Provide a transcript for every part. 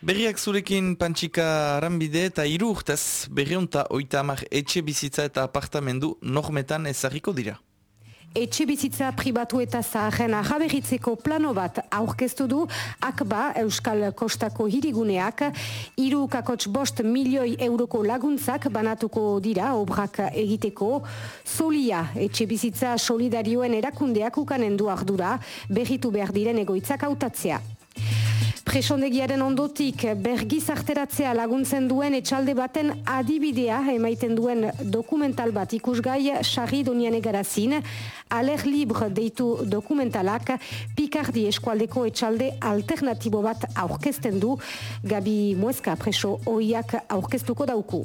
Berriak zurekin pantxika aranbide eta iru urtez, berriunta oita amak etxe bizitza eta apartamendu normetan ezagiko dira. Etxe bizitza pribatu eta zaharen ahaberritzeko plano bat aurkeztu du akba Euskal Kostako hiriguneak iru kakotx bost milioi euroko laguntzak banatuko dira obrak egiteko solia etxe bizitza solidarioen erakundeak ukanen du ardura berritu behar diren egoitzak hautatzea. Presondegiaren ondotik bergizarteratzea laguntzen duen etxalde baten adibidea emaiten duen dokumental bat ikusgai sarri donian egarazin, aler libre deitu dokumentalak Picardi eskualdeko etxalde alternatibo bat aurkezten du, Gabi Mueska preso oiak aurkeztuko dauku.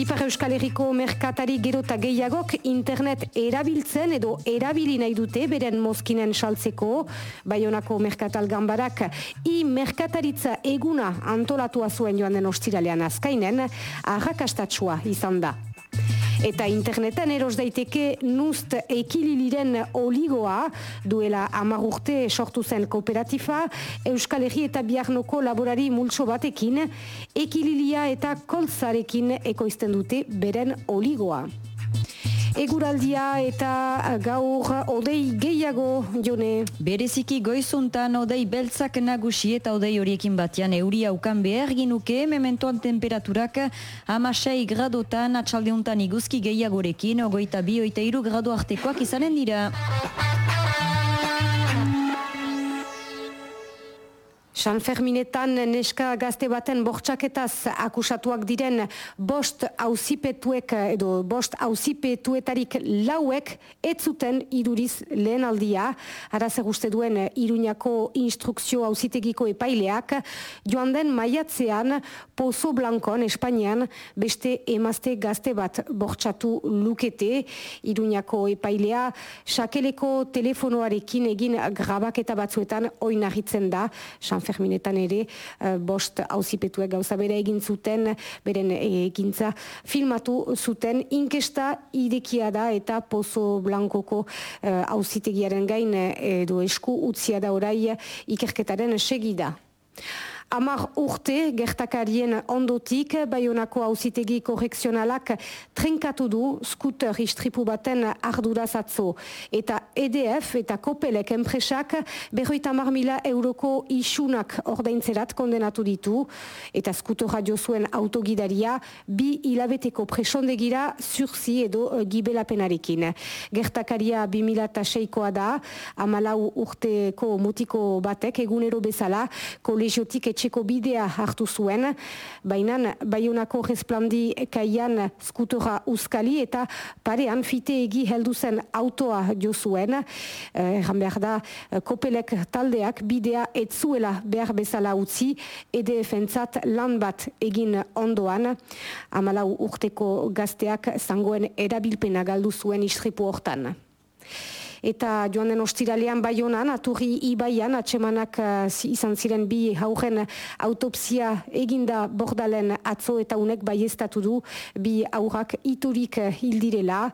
Ipar Euskal Herriko merkatari gerota gehiagok internet erabiltzen edo erabili nahi dute beren mozkinen saltzeko, Baionako merkatal gambarak i merkataritza eguna antolatua zuen joan den ostiralean azkainen, arrakastatsua izan da. Eta internetan eros daiteke nust ekililiren oligoa duela amagurte sortu zen kooperatifa, Euskal Herri eta Biarnoko laborari multso batekin, ekililia eta kolzarekin ekoizten dute beren oligoa. Eguraldia eta gaur odei gehiago jone. Bereziki goizuntan odei beltzak nagusi eta odei horiekin batean euri aukan behar ginuke, mementoan temperaturak amasei gradotan atxaldeuntan iguzki gehiagorekin, ogoita bi oita iru grado artekoak izanen dira. San Ferminetan neska gazte baten bortxaketaz akusatuak diren bost auzipetuek edo bost auzipetuetarik lauek etzuten iduriz lehen aldia. Araz eguste duen iruñako instrukzio auzitegiko epaileak joan den maiatzean Pozo Blankon Espainian beste emazte gazte bat bortxatu lukete. Iruñako epailea sakeleko telefonoarekin egin grabaketa batzuetan oinarritzen da San Ferminetan ere uh, bost hauzipetuek gauza bere egin zuten, beren egintza filmatu zuten, inkesta idekia da eta Pozo Blankoko uh, gain edo esku utzia da orai ikerketaren segida. Amar urte gertakarien ondotik, Bayonako hauzitegi korrekzionalak trenkatu du skuter istripu baten ardurazatzo. Eta EDF eta Kopelek enpresak berroita mar mila euroko isunak ordaintzerat kondenatu ditu. Eta skuter radio zuen autogidaria bi hilabeteko presondegira zurzi edo gibelapenarekin. Gertakaria bi mila seikoa da, amalau urteko mutiko batek egunero bezala kolegiotik etxeko bidea hartu zuen, baina baiunako resplandi kaian skutora uskali eta parean fite egi heldu zen autoa jo zuen. Erran behar da, kopelek taldeak bidea etzuela behar bezala utzi, EDF-entzat lan bat egin ondoan, amalau urteko gazteak zangoen erabilpena galdu zuen istripu hortan eta joan den ostiralean bai honan, aturri ibaian, atsemanak uh, izan ziren bi hauren autopsia eginda bordalen atzo eta unek bai du bi aurrak iturik hildirela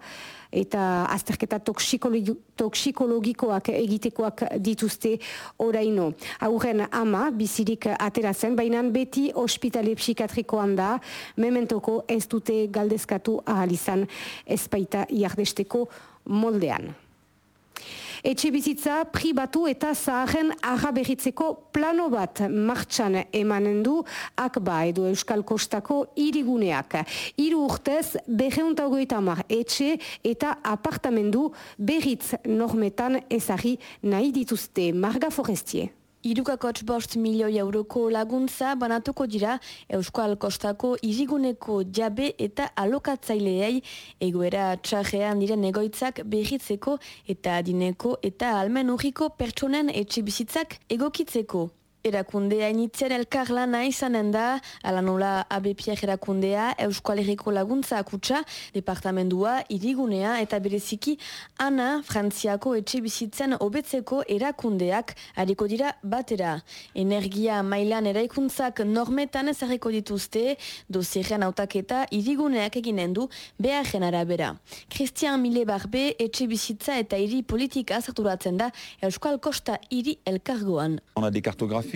eta azterketa toksikologikoak egitekoak dituzte oraino. Aurren ama bizirik aterazen, baina beti ospitale psikatrikoan da, mementoko ez dute galdezkatu ahalizan ezpaita jardesteko moldean. Etxe bizitza pribatu eta zaharen araberritzeko plano bat martxan emanen du akba edo Euskal Kostako iriguneak. Iru urtez, berreuntagoita mar etxe eta apartamendu berritz normetan ezari nahi dituzte Marga Forestier. Irukakotx bost milioi euroko laguntza banatuko dira Euskal Kostako iriguneko jabe eta alokatzaileei egoera txarrean diren egoitzak behitzeko eta adineko eta almen urriko pertsonen etxe bizitzak egokitzeko. Erakundea initzen elkar lana izanen da, ala nola ABPR erakundea, Euskal Herriko laguntza akutsa, departamendua, irigunea eta bereziki ana Frantziako etxe bizitzen obetzeko erakundeak hariko dira batera. Energia mailan eraikuntzak normetan ezarriko dituzte, dozierren autaketa iriguneak eginen du beharren arabera. Christian Mille Barbe etxe bizitza eta iri politika zarturatzen da Euskal Kosta iri elkargoan. On a des cartographies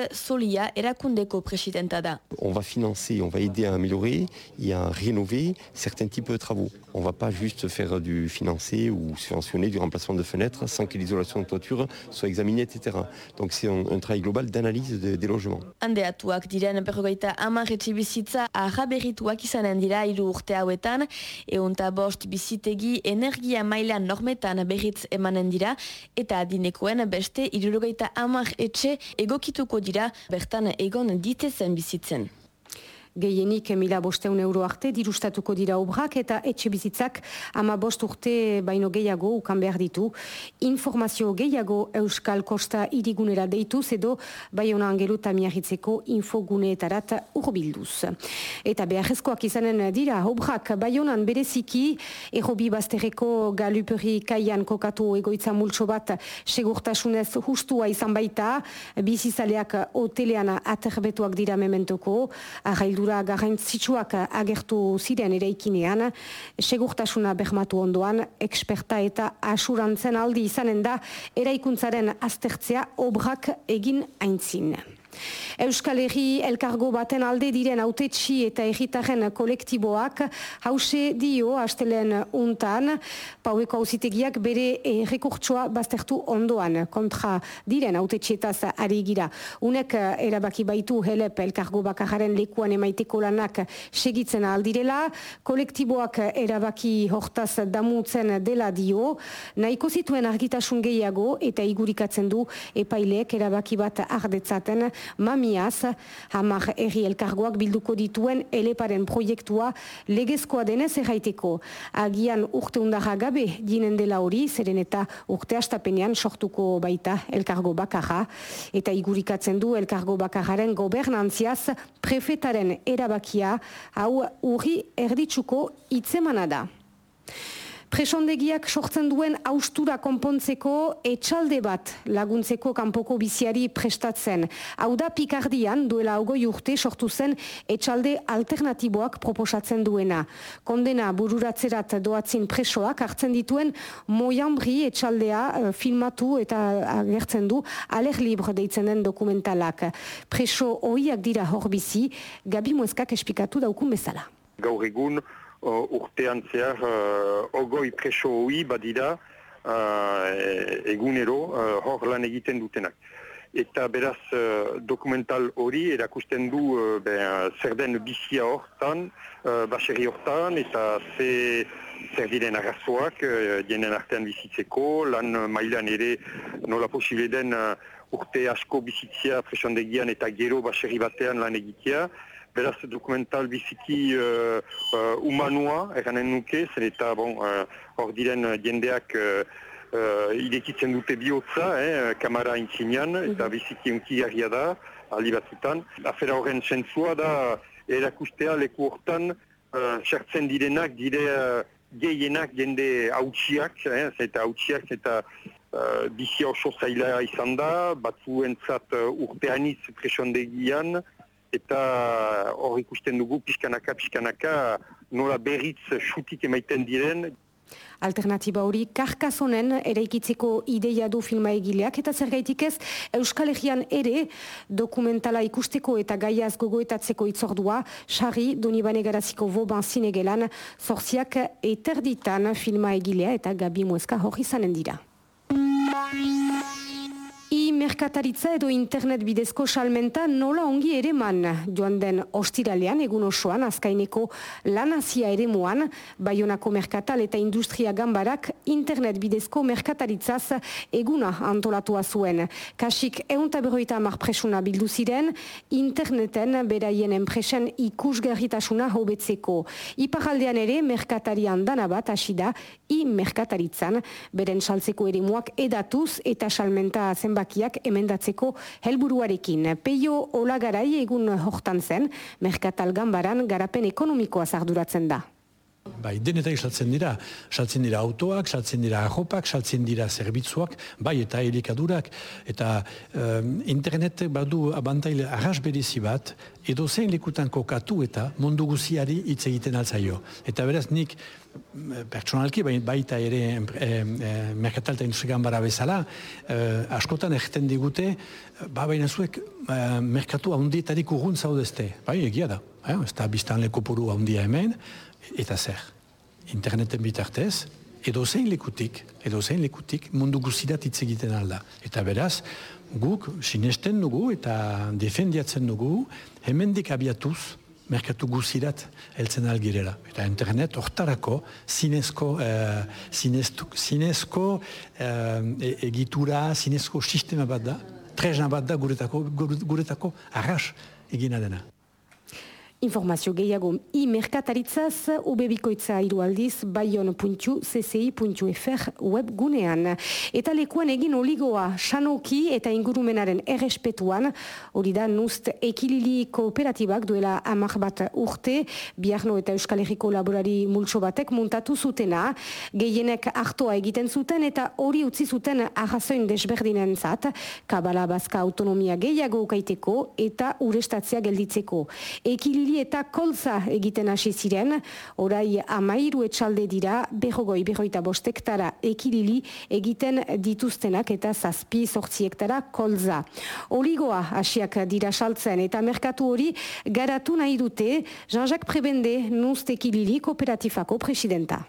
Zad Solia erakundeko presidenta da. On va financer, on va aider à améliorer et à rénover certains types de travaux. On va pas juste faire du financer ou subventionner du remplacement de fenêtres sans que l'isolation de toiture soit examinée, etc. Donc c'est un, un travail global d'analyse de, des logements. Handeatuak diren berrogeita amar etxibizitza ahaberrituak izanen dira hiru urte hauetan, eunta bost bizitegi energia mailan normetan berriz emanen dira, eta adinekoen beste irurogeita amar etxe egokituko dira bertan egon ditezen bizitzen. Gehienik mila bosteun euro arte dirustatuko dira obrak eta etxe bizitzak ama bost urte baino gehiago ukan behar ditu. Informazio gehiago Euskal Kosta irigunera deituz edo baiona angelu tamiarritzeko infoguneetarat urbilduz. Eta beharrezkoak izanen dira obrak baionan bereziki errobi bazterreko galuperi kaian kokatu egoitza multso bat segurtasunez justua izan baita bizizaleak hotelean aterbetuak dira mementoko arraildura garrantzitsuak agertu ziren eraikinean, segurtasuna behmatu ondoan, eksperta eta asurantzen aldi izanen da eraikuntzaren aztertzea obrak egin aintzin. Euskal Herri elkargo baten alde diren autetxi eta egitaren kolektiboak hause dio astelen untan. Paueko hausitegiak bere errekurtsoa baztertu ondoan kontra diren autetxietaz ari gira. Unek erabaki baitu helep elkargo bakararen lekuan emaiteko lanak segitzen aldirela, kolektiboak erabaki hortaz damutzen dela dio, nahiko zituen argitasun gehiago eta igurikatzen du epaileek erabaki bat ardetzaten mamiaz, hamar erri elkargoak bilduko dituen eleparen proiektua legezkoa denez erraiteko. Agian urte undarra gabe dinen dela hori, zeren eta urte astapenean sortuko baita elkargo bakarra, eta igurikatzen du elkargo bakarraren gobernantziaz prefetaren erabakia, hau urri erditsuko itzemana da. Presondegiak sortzen duen austura konpontzeko etxalde bat laguntzeko kanpoko biziari prestatzen. Hau da Pikardian duela ogoi urte sortu zen etxalde alternatiboak proposatzen duena. Kondena bururatzerat doatzin presoak hartzen dituen Moiambri etxaldea uh, filmatu eta agertzen du aler libre deitzen den dokumentalak. Preso oiak dira hor bizi, Gabi Mueskak espikatu daukun bezala. Gaur egun, uh, urtean zehar uh, ogoi preso hoi badira uh, egunero uh, hor lan egiten dutenak. Eta beraz uh, dokumental hori erakusten du uh, ben, zer den bizia hortan, uh, baserri hortan, eta ze, zer diren arrazoak, jenen artean bizitzeko, lan mailan ere nola posible den uh, urte asko bizitzia presondegian eta gero baserri batean lan egitea, beraz dokumental biziki uh, uh, humanua eranen nuke, zen eta bon, uh, hor diren jendeak uh, uh, idekitzen dute bihotza, eh, kamara intzinean, eta biziki unki da, aldi batzutan. Afera horren zentzua da, erakustea leku hortan, uh, sartzen direnak, dire uh, gehienak jende hautsiak, eh, eta hautsiak eta uh, bizi oso zaila izan da, batzuentzat uh, urteaniz presondegian, eta hor ikusten dugu pixkanaka, pixkanaka nola berriz xutik emaiten diren. Alternatiba hori karkasonen eraikitzeko ideia du filma egileak eta zergaitik ez Euskal Herrian ere dokumentala ikusteko eta gaiaz gogoetatzeko itzordua Sari Donibane Garaziko Voban zinegelan zorziak eterditan filma egilea eta Gabi Mueska hori zanen dira merkataritza edo internet bidezko salmenta nola ongi ere man joan den ostiralean egun osoan azkaineko lanazia ere muan Bayonako Merkatal eta Industria Gambarak internet bidezko merkataritzaz eguna antolatua zuen. Kasik eunta berroita amar presuna bildu ziren interneten beraien enpresen ikusgarritasuna hobetzeko. Iparaldean ere merkatarian dana bat asida i merkataritzan beren saltzeko ere muak edatuz eta salmenta zenbakiak legeak emendatzeko helburuarekin. Peio Olagarai egun hortan zen, Merkatal Gambaran garapen ekonomikoa zarduratzen da. Bai, denetak saltzen dira. Saltzen dira autoak, saltzen dira ajopak, saltzen dira zerbitzuak, bai, eta helikadurak. Eta um, internet badu abantaile arras berizi bat, edo zein lekutan kokatu eta mundu guziari hitz egiten altzaio. Eta beraz nik, pertsonalki, bai, baita ere e, e, merkatalta industrigan bara bezala, e, askotan egiten digute, ba, baina zuek e, merkatu ahondietarik urrun zaudezte. Bai, egia da. Eh? Ez da biztan lekopuru ahondia hemen, eta zer, interneten bitartez, edo zein lekutik, edo zein lekutik mundu guzidat hitz egiten alda. Eta beraz, guk sinesten dugu eta defendiatzen dugu, hemendik abiatuz, merkatu guzirat heltzen algirela. Eta internet hortarako zinezko, eh, zinezko eh, egitura, zinezko sistema bat da, trezna bat da guretako, guretako arras egina dena. Informazio gehiago i merkataritzaz ubebikoitza irualdiz bayon.cci.fr web gunean. Eta lekuan egin oligoa sanoki eta ingurumenaren errespetuan, hori da nust ekilili kooperatibak duela amak bat urte, biarno eta euskal herriko laborari multso batek muntatu zutena, gehienek hartoa egiten zuten eta hori utzi zuten arrazoin desberdinen zat, kabala bazka autonomia gehiago ukaiteko eta urestatzea gelditzeko. Ekilili eta kolza egiten hasi ziren, orai amairu etxalde dira, berrogoi, berroita bostektara ekilili egiten dituztenak eta zazpi sortziektara kolza. Oligoa hasiak dira saltzen eta merkatu hori garatu nahi dute Jean-Jacques Prebende nuzte ekilili kooperatifako presidenta.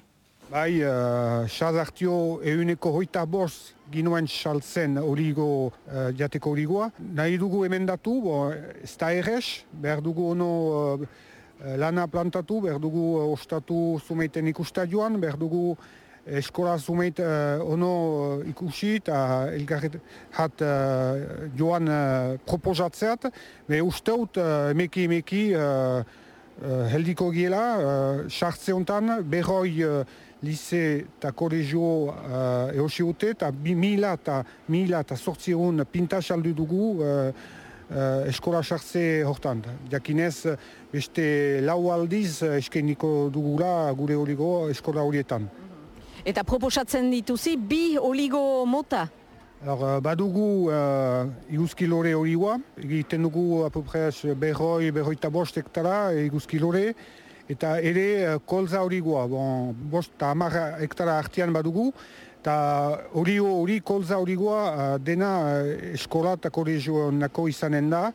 Bai, uh, xazartio euneko hoita bost ginoen saltzen origo uh, jateko origoa. Nahi dugu emendatu, bo, ez da errez, behar dugu ono uh, lana plantatu, behar dugu uh, ostatu zumeiten ikustadioan, behar dugu eskola zumeit uh, ono uh, ikusi eta elgarret hat uh, joan uh, proposatzeat. Me usteut uh, emeki emeki uh, uh, heldiko giela, uh, sartze hontan, berroi uh, lize eta kolegio uh, eosi eta bi mila eta mila eta sortzion pintas aldu dugu uh, uh, eskola sartze hortan. Jakinez, beste lau aldiz eskeniko dugula gure oligo eskola horietan. Eta proposatzen dituzi bi oligo mota? Alors, badugu uh, iguzkilore oligoa, egiten dugu apoprez berroi, berroi eta bost hektara iguzkilore, eta ere uh, kolza hori goa, bon, bost eta hamar hektara artian badugu, eta hori hori kolza hori goa uh, dena uh, eskola eta kolegio nako izanen da,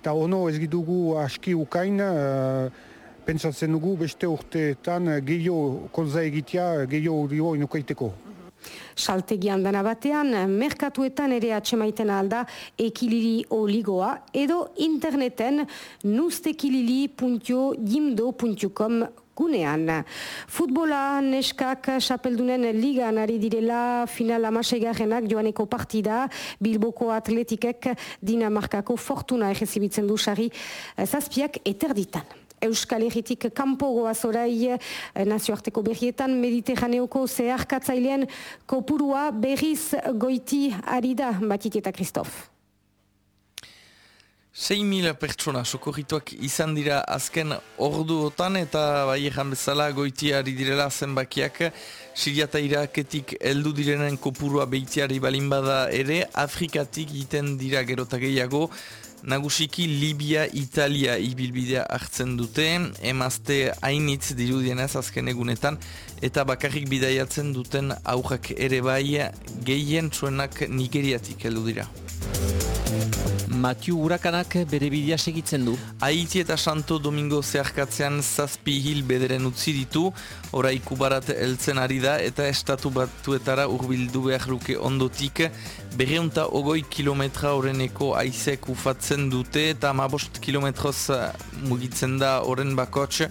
eta ono ez dugu aski ukain, pentsatzen dugu beste urteetan gehiago kolza egitea, gehiago hori goa inukaiteko saltegian dana batean, merkatuetan ere atxemaiten alda ekilili oligoa, edo interneten nustekilili.jimdo.com gunean. Futbola neskak xapeldunen ligan ari direla final amaseigarrenak joaneko partida Bilboko atletikek Dinamarkako fortuna egezibitzen du sari zazpiak eterditan. Euskal Herritik kanpo goazorai eh, nazioarteko berrietan Mediterraneoko zeharkatzailean kopurua berriz goiti ari da. Batit eta Kristof. 6.000 pertsona sokorrituak izan dira azken orduotan eta bai ejan bezala goiti ari direla zenbakiak. Siria eta Iraketik eldu direnen kopurua behitiari balin bada ere Afrikatik iten dira gerota gehiago Nagusiki Libia, Italia ibilbidea hartzen dute, emazte hainitz dirudienez azken egunetan, eta bakarrik bidaiatzen duten aurrak ere bai gehien txuenak Nigeriatik heldu dira. Matiu Urakanak bere bidea segitzen du. Haiti eta Santo Domingo zeharkatzean zazpi hil bederen utzi ditu, orai kubarat eltzen ari da eta estatu batuetara urbildu behar luke ondotik, berreunta ogoi kilometra horreneko aizek ufatzen dute eta amabost kilometroz eh, mugitzen da horren bakotx,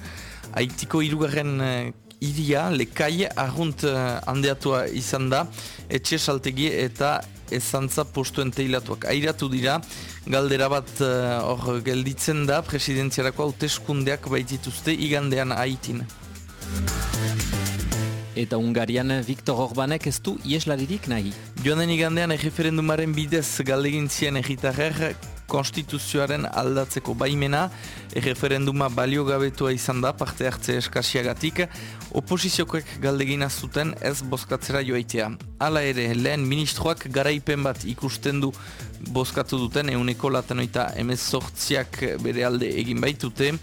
Haitiko irugarren eh, iria, lekai, arrunt uh, handeatua izan da, etxe saltegi eta ezantza postuen teilatuak. Airatu dira, galdera bat eh, hor gelditzen da, presidentziarako hauteskundeak baitituzte igandean haitin. Eta Ungarian Viktor Orbanek ez du ieslaririk nahi. Joan den igandean erreferendumaren bidez galdegin zien egitarrer konstituzioaren aldatzeko baimena, erreferenduma baliogabetua izan da parte hartze eskasiagatik, oposiziokoek galdegina zuten ez bozkatzera joaitea. Hala ere, lehen ministroak garaipen bat ikusten du bozkatu duten euneko latanoita emez sortziak bere alde egin baitute,